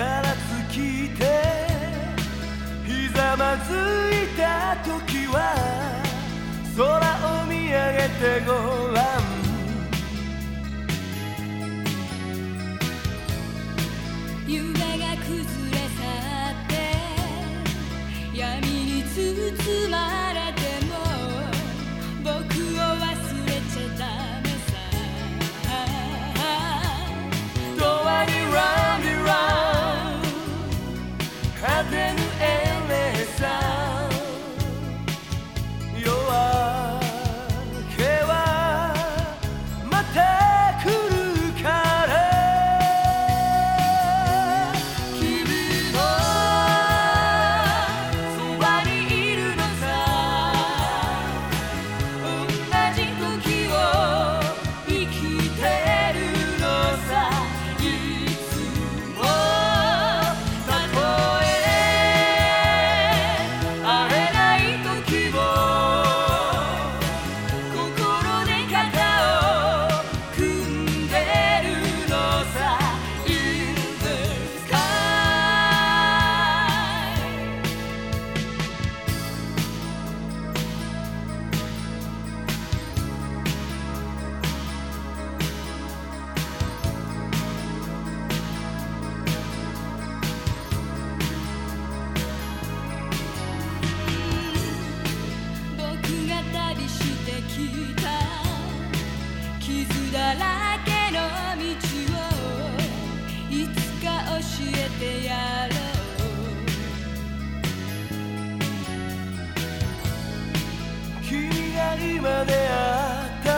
からつきてひざまずいた時は空を見上げてごらん。夢が崩れ去って闇に包まれえてやろう。君が今出会った。